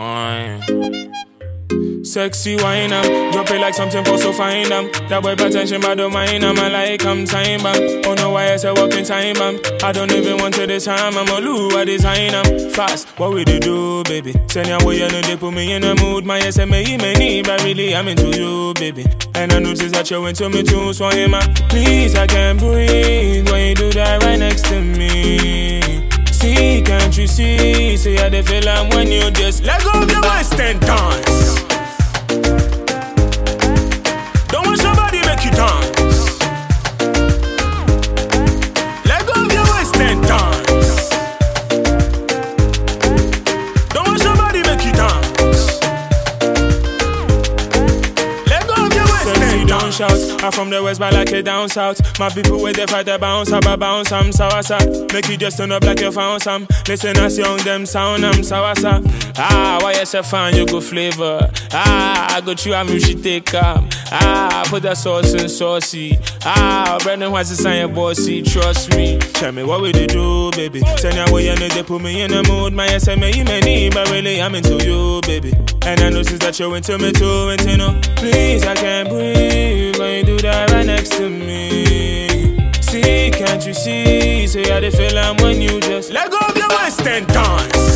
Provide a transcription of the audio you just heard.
Wine. Sexy wine am, drop it like something for so fine am. That boy attention, but don't mind am. I like I'm time bam. Oh no, why I say walking time bam. I don't even want to this time. I'm a loo, I design am. Fast, what we do do, baby? Send your way, you know they put me in a mood. My SMA, me need, but really I'm into you, baby. And I notice that you're into me too, so I'm a please, I can't breathe when you do that right next to me. See, can't you see? Say how they feel I'm when you just let go of your waist and shout. I'm from the west, but like it down south. My people with the fight, they bounce, up, I bounce, I'm sour, sir. Make you just turn up like you found some. Listen as young them sound, I'm sour, sir. Ah, why you say fine, you go flavor. Ah, I got you, I'm usually take up. Ah, put that sauce in saucy. Ah, Brandon wants to sign bossy, trust me. Tell me what we they do, baby. Send your way and they put me in the mood. My SMA, you may need, but really I'm into you, baby. And I notice that you're into me too, you know, please, I can't breathe when you do that right next to me. See, can't you see? Say how they feel I'm when you just let go of your waist and dance.